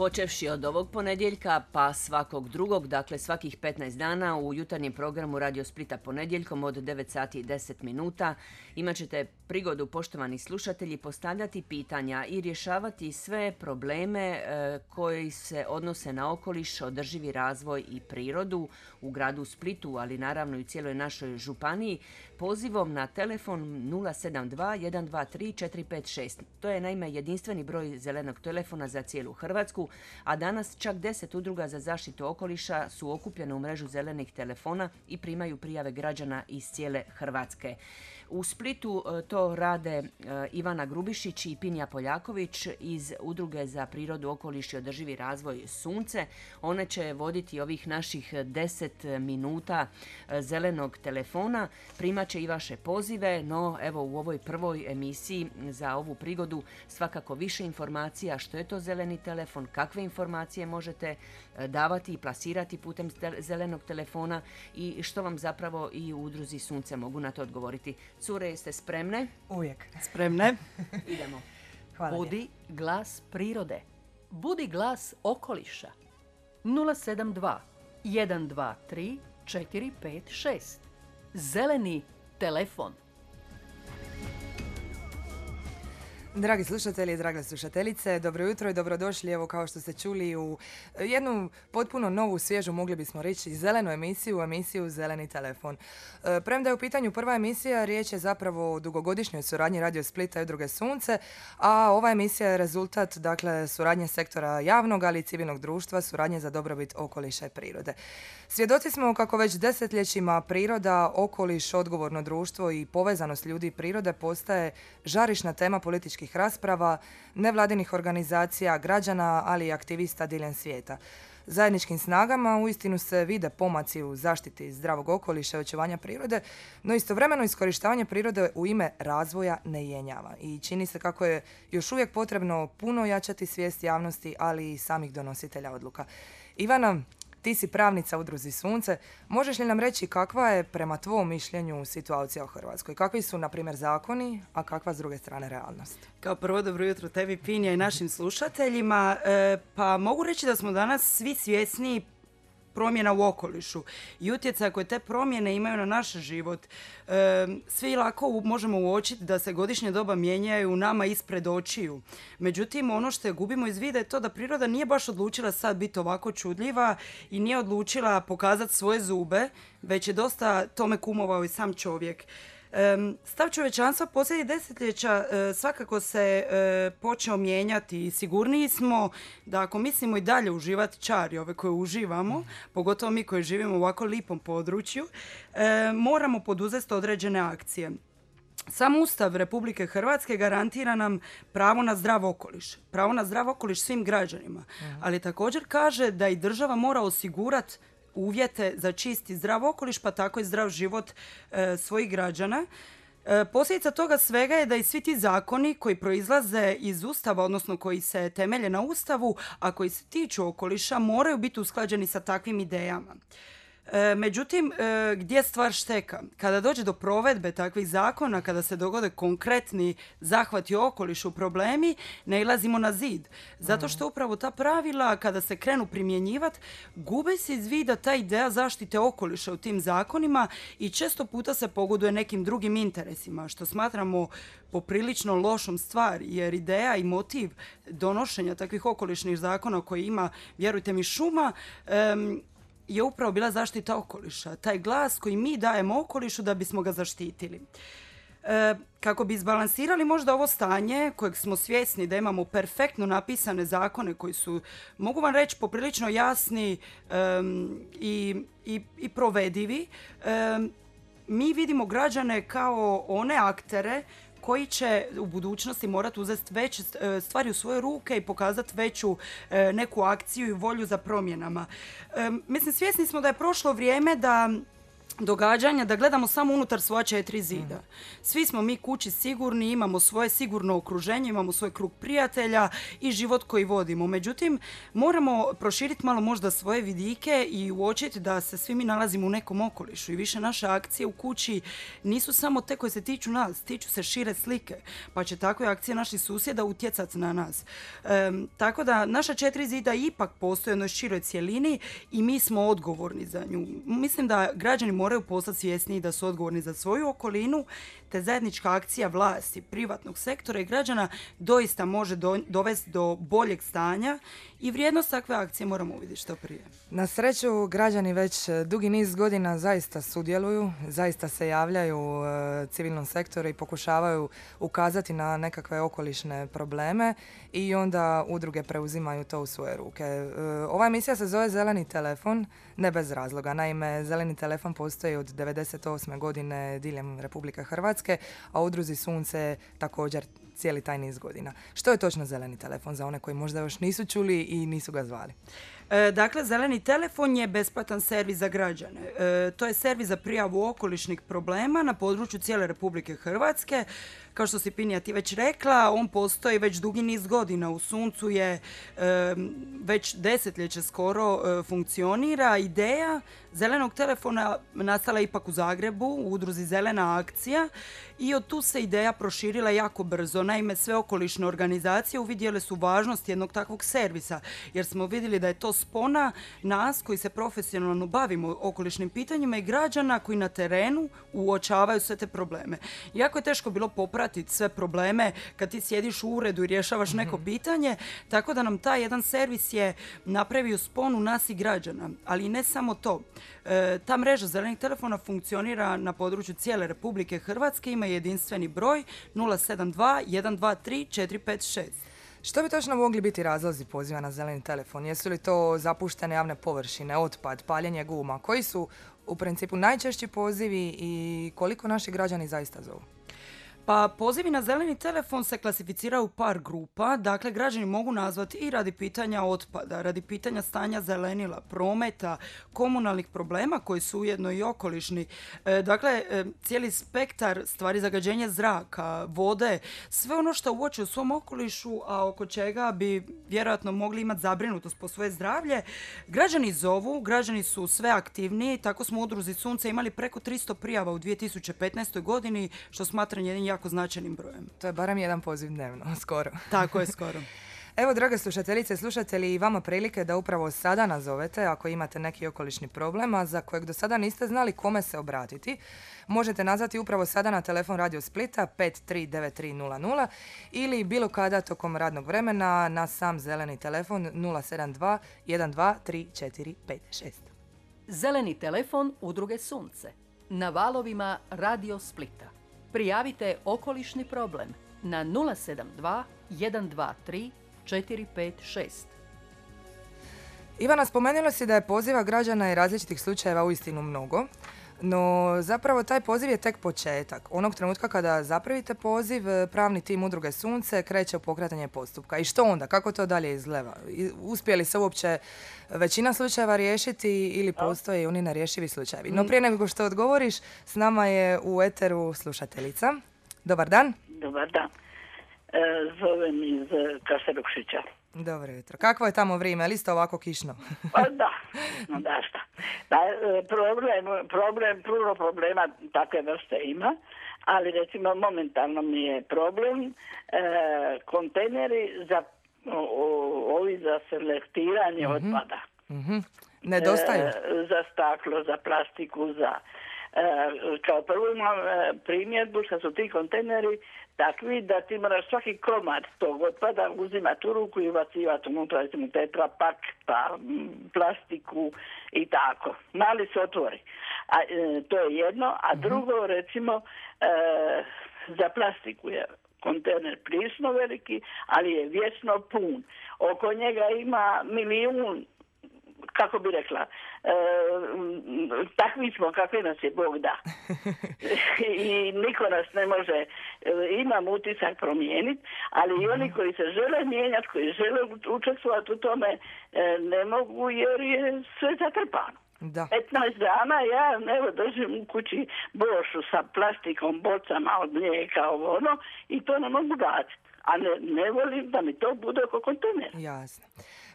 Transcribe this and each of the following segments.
Počevši od ovog ponedjeljka pa svakog drugog, dakle svakih 15 dana u jutarnjem programu Radio Splita ponedjeljkom od 9 sati i 10 minuta. Imat ćete prigodu, poštovani slušatelji, postavljati pitanja i rješavati sve probleme e, koji se odnose na okoliš, održivi razvoj i prirodu u gradu Splitu, ali naravno i u cijeloj našoj županiji, pozivom na telefon 072 123 456. To je naime jedinstveni broj zelenog telefona za cijelu Hrvatsku, a danas čak 10 udruga za zaštitu okoliša su okupljene u mrežu zelenih telefona i primaju prijave građana iz cijele Hrvatske. U Splitu e, to rade e, Ivana Grubišić i Pinja Poljaković iz Udruge za prirodu, okoliš i održivi razvoj Sunce. One će voditi ovih naših 10 minuta e, zelenog telefona. Primaće i vaše pozive, no evo u ovoj prvoj emisiji za ovu prigodu svakako više informacija što je to zeleni telefon, kakve informacije možete davati i plasirati putem zelenog telefona i što vam zapravo i u udruzi Sunce mogu na to odgovoriti. Cure, jeste spremne? Uvijek. Spremne. Idemo. Hvala Budi glas prirode. Budi glas okoliša. 072 123 456. Zeleni telefon. Dragi slušatelji i drage slušateljice, dobro jutro i dobrodošli, evo kao što ste čuli, u jednu potpuno novu, svježu, mogli bismo reći, zelenu emisiju, emisiju Zeleni telefon. E, premda je u pitanju prva emisija, riječ je zapravo o dugogodišnjoj suradnji Radio Splita i Druge Sunce, a ova emisija je rezultat, dakle, suradnje sektora javnog, ali i civilnog društva, suradnje za dobrobit okoliša i prirode. Svjedoci smo kako već desetljećima priroda, okoliš, odgovorno društvo i povezanost ljudi i prirode postaje žarišna tema političkih rasprava, nevladinih organizacija, građana, ali i aktivista diljem svijeta. Zajedničkim snagama uistinu se vide pomaci u zaštiti zdravog okoliša i očuvanja prirode, no istovremeno iskorištavanje prirode u ime razvoja ne jenjava. I čini se kako je još uvijek potrebno puno jačati svijest javnosti, ali i samih donositelja odluka. Ivana, ti si pravnica udruzi Sunce. Možeš li nam reći kakva je prema tvom mišljenju situacija u Hrvatskoj? Kakvi su, na primjer, zakoni, a kakva s druge strane realnost? Kao prvo dobro jutro tebi Pinja i našim slušateljima. E, pa mogu reći da smo danas svi svjesni promjena u okolišu i utjecaja koje te promjene imaju na naš život. E, svi lako možemo uočiti da se godišnje doba mijenjaju nama ispred očiju. Međutim, ono što gubimo iz vida je to da priroda nije baš odlučila sad biti ovako čudljiva i nije odlučila pokazati svoje zube, već je dosta tome kumovao i sam čovjek. Stav čovečanstva posljednjih desetljeća e, svakako se e, počeo mijenjati i sigurniji smo da ako mislimo i dalje uživati čari ove koje uživamo, pogotovo mi koji živimo u ovako lipom području, e, moramo poduzeti određene akcije. Sam Ustav Republike Hrvatske garantira nam pravo na zdrav okoliš. Pravo na zdrav okoliš svim građanima. Ali također kaže da i država mora osigurati uvjete za čisti zdrav okoliš, pa tako i zdrav život e, svojih građana. E, posljedica toga svega je da i svi ti zakoni koji proizlaze iz Ustava, odnosno koji se temelje na Ustavu, a koji se tiču okoliša, moraju biti usklađeni sa takvim idejama. E, međutim, e, gdje stvar šteka? Kada dođe do provedbe takvih zakona, kada se dogode konkretni zahvati okolišu problemi, ne ilazimo na zid. Zato što upravo ta pravila, kada se krenu primjenjivati, gube se iz vida ta ideja zaštite okoliša u tim zakonima i često puta se pogoduje nekim drugim interesima, što smatramo poprilično lošom stvari, jer ideja i motiv donošenja takvih okolišnih zakona koji ima, vjerujte mi, šuma, je upravo bila zaštita okoliša. Taj glas koji mi dajemo okolišu da bismo ga zaštitili. E, kako bi izbalansirali možda ovo stanje kojeg smo svjesni da imamo perfektno napisane zakone koji su, mogu vam reći, poprilično jasni i, i, i, provedivi, mi vidimo građane kao one aktere koji će u budućnosti morati uzeti veće stvari u svoje ruke i pokazati veću e, neku akciju i volju za promjenama. E, mislim, svjesni smo da je prošlo vrijeme da događanja da gledamo samo unutar svoja četiri zida. Svi smo mi kući sigurni, imamo svoje sigurno okruženje, imamo svoj krug prijatelja i život koji vodimo. Međutim, moramo proširiti malo možda svoje vidike i uočiti da se svi mi nalazimo u nekom okolišu i više naše akcije u kući nisu samo te koje se tiču nas, tiču se šire slike, pa će takve akcije naših susjeda utjecati na nas. Em, tako da naša četiri zida ipak postoje u jednoj široj cjelini i mi smo odgovorni za nju. Mislim da građani postati svjesniji da su odgovorni za svoju okolinu, te zajednička akcija vlasti, privatnog sektora i građana doista može do- dovesti do boljeg stanja i vrijednost takve akcije moramo uvidjeti što prije. Na sreću, građani već e, dugi niz godina zaista sudjeluju, zaista se javljaju e, civilnom sektoru i pokušavaju ukazati na nekakve okolišne probleme i onda udruge preuzimaju to u svoje ruke. E, ova emisija se zove Zeleni telefon, ne bez razloga. Naime, Zeleni telefon postoji od 98. godine diljem Republike Hrvatske, a u udruzi Sunce također cijeli taj niz godina. Što je točno Zeleni telefon za one koji možda još nisu čuli i nisu ga zvali? E, Dakle, zeleni telefon je besplatan servis za građane. E, To je servis za prijavu okolišnih problema na području cijele Republike Hrvatske. Kao što si Pinija ti već rekla, on postoji već dugi niz godina. U Suncu je e, već desetljeće skoro funkcionira. Ideja zelenog telefona nastala je ipak u Zagrebu, u udruzi Zelena akcija i od tu se ideja proširila jako brzo. Naime, sve okolišne organizacije uvidjele su važnost jednog takvog servisa, jer smo vidjeli da je to spona nas koji se profesionalno bavimo okolišnim pitanjima i građana koji na terenu uočavaju sve te probleme. Jako je teško bilo popratiti sve probleme kad ti sjediš u uredu i rješavaš neko pitanje, tako da nam taj jedan servis je napravio sponu nas i građana. Ali ne samo to. E, ta mreža zelenih telefona funkcionira na području cijele Republike Hrvatske, ima jedinstveni broj 072 123 456. Što bi točno mogli biti razlozi poziva na zeleni telefon? Jesu li to zapuštene javne površine, otpad, paljenje guma? Koji su u principu najčešći pozivi i koliko naši građani zaista zovu? Pa pozivi na zeleni telefon se klasificiraju u par grupa, dakle građani mogu nazvati i radi pitanja otpada, radi pitanja stanja zelenila, prometa, komunalnih problema koji su ujedno i okolišni. E, dakle, e, cijeli spektar stvari zagađenja zraka, vode, sve ono što uoče u svom okolišu, a oko čega bi vjerojatno mogli imati zabrinutost po svoje zdravlje, građani zovu, građani su sve aktivniji, tako smo u udruzi Sunce imali preko 300 prijava u 2015. godini, što smatram jednim jako značajnim brojem. To je barem jedan poziv dnevno, skoro. Tako je skoro. Evo, drage slušateljice i slušatelji, i vama prilike da upravo sada nazovete ako imate neki okolišni problem, a za kojeg do sada niste znali kome se obratiti. Možete nazvati upravo sada na telefon Radio Splita 539300 ili bilo kada tokom radnog vremena na sam zeleni telefon 072 123456. Zeleni telefon Udruge Sunce. Na valovima Radio Splita. Prijavite okolišni problem na 072 123 456. Ivana, spomenula si da je poziva građana i različitih slučajeva uistinu mnogo, no zapravo taj poziv je tek početak. Onog trenutka kada zapravite poziv, pravni tim Udruge Sunce kreće u pokretanje postupka. I što onda? Kako to dalje izgleda? Uspije li se uopće većina slučajeva riješiti ili postoje i oni nerješivi slučajevi? No prije nego što odgovoriš, s nama je u eteru slušateljica. Dobar dan. Dobar dan. E, zovem iz e, Kaserukšića. Dobro jutro. Kakvo je tamo vrijeme? Je li isto ovako kišno? Pa da, no da šta. Da, problem, problem, puno problema takve vrste ima, ali recimo momentalno mi je problem e, kontejneri za o- o- ovi za selektiranje otpada. Mhm. Nedostaju? E, za staklo, za plastiku, za... e, kao prvo imam e, primjedbu što su ti kontejneri takvi da ti moraš svaki komad tog otpada uzimati u ruku i ubacivati unutra, recimo tetra pak, pa plastiku i tako. Mali se otvori. A, e, to je jedno. A drugo, recimo, e, za plastiku je kontejner prisno veliki, ali je vječno pun. Oko njega ima milijun kako bi rekla, e, takvi smo kakvi nas je Bog da. I niko nas ne može, e, imam utisak promijeniti, ali i oni koji se žele mijenjati, koji žele učestvovati u tome, e, ne mogu jer je sve zatrpano. Da. 15 dana ja evo držim u kući bošu sa plastikom, bocama od mlijeka, ovo ono, i to ne mogu baciti. A ne, ne volim da mi to bude oko kontejnera. Jasno.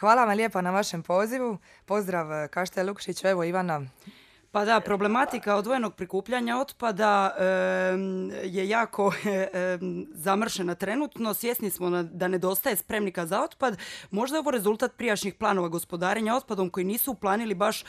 Hvala vam lijepa na vašem pozivu. Pozdrav eh, Kašte Lukšić, evo Ivana. Pa da, problematika odvojenog prikupljanja otpada je jako zamršena trenutno. Svjesni smo da nedostaje spremnika za otpad. Možda je ovo rezultat prijašnjih planova gospodarenja otpadom koji nisu uplanili baš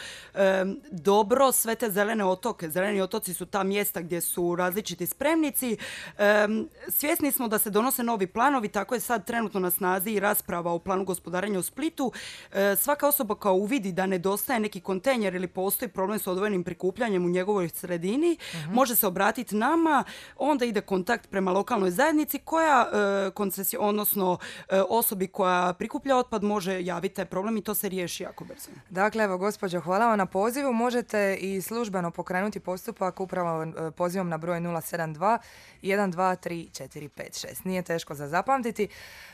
dobro sve te zelene otoke. Zeleni otoci su ta mjesta gdje su različiti spremnici. Em, svjesni smo da se donose novi planovi, tako je sad trenutno na snazi i rasprava o planu gospodarenja u Splitu. E, svaka osoba koja uvidi da nedostaje neki kontejner ili postoji problem s odvojenim prikupljanjem u njegovoj sredini, može se obratiti nama, onda ide kontakt prema lokalnoj zajednici koja e, koncesio, odnosno e, osobi koja prikuplja otpad može javiti taj problem i to se riješi jako brzo. Dakle, evo, gospođo, hvala vam na pozivu. Možete i službeno pokrenuti postupak upravo e, pozivom na broj 072 123 Nije teško za zapamtiti.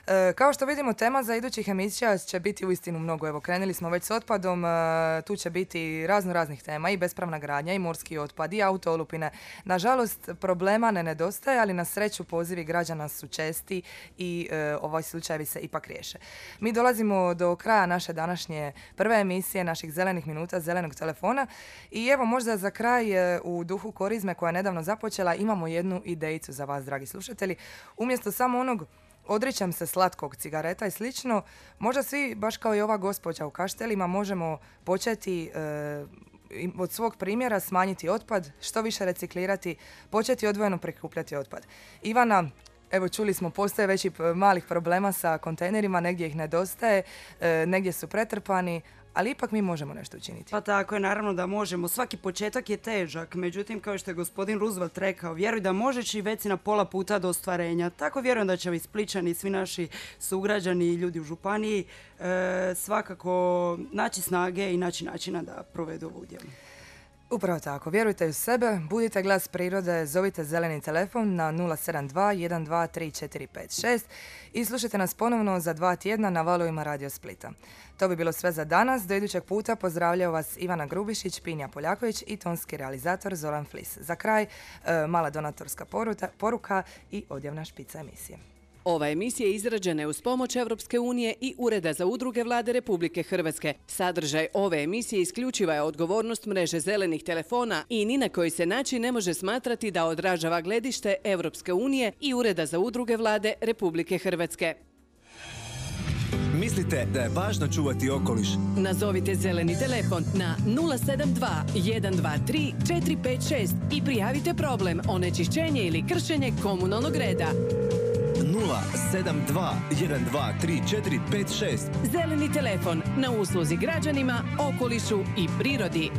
E, kao što vidimo, tema za idućih emisija će biti uistinu mnogo. Evo, krenuli smo već s otpadom, e, tu će biti razno raznih tema i bespravna gradnja i morski otpad i autoolupine. Nažalost, problema ne nedostaje, ali na sreću pozivi građana su česti i e, ovaj slučajevi se ipak riješe. Mi dolazimo do kraja naše današnje prve emisije naših zelenih minuta, zelenog telefona i evo možda za kraj e, u duhu korizme koja je nedavno započela imamo jednu idejicu za vas, dragi slušatelji. Umjesto samo onog odričem se slatkog cigareta i slično, možda svi, baš kao i ova gospođa u kaštelima, možemo početi e, od svog primjera smanjiti otpad, što više reciklirati, početi odvojeno prikupljati otpad. Ivana, evo čuli smo, postoje već i malih problema sa kontejnerima, negdje ih nedostaje, e, negdje su pretrpani, ali ipak mi možemo nešto učiniti. Pa tako je, naravno da možemo. Svaki početak je težak, međutim, kao što je gospodin Roosevelt rekao, vjeruj da možeš i već si na pola puta do ostvarenja. Tako vjerujem da će ovi spličani svi naši sugrađani i ljudi u županiji e, svakako naći snage i naći načina da provedu ovu udjelu. Upravo tako, vjerujte u sebe, budite glas prirode, zovite zeleni telefon na 072 123 i slušajte nas ponovno za dva tjedna na valovima Radio Splita. To bi bilo sve za danas, do idućeg puta pozdravljaju vas Ivana Grubišić, Pinja Poljaković i tonski realizator Zoran Flis. Za kraj, e, mala donatorska poruta- poruka i odjavna špica emisije. Ova emisija izrađena je uz pomoć Europske unije i Ureda za udruge vlade Republike Hrvatske. Sadržaj ove emisije isključiva je odgovornost mreže zelenih telefona i ni na koji se način ne može smatrati da odražava gledište Europske unije i Ureda za udruge vlade Republike Hrvatske. Mislite da je važno čuvati okoliš? Nazovite zeleni telefon na 072 123 456 i prijavite problem onečišćenje ili kršenje komunalnog reda. 072 123 456 Zeleni telefon na usluzi građanima, okolišu i prirodi.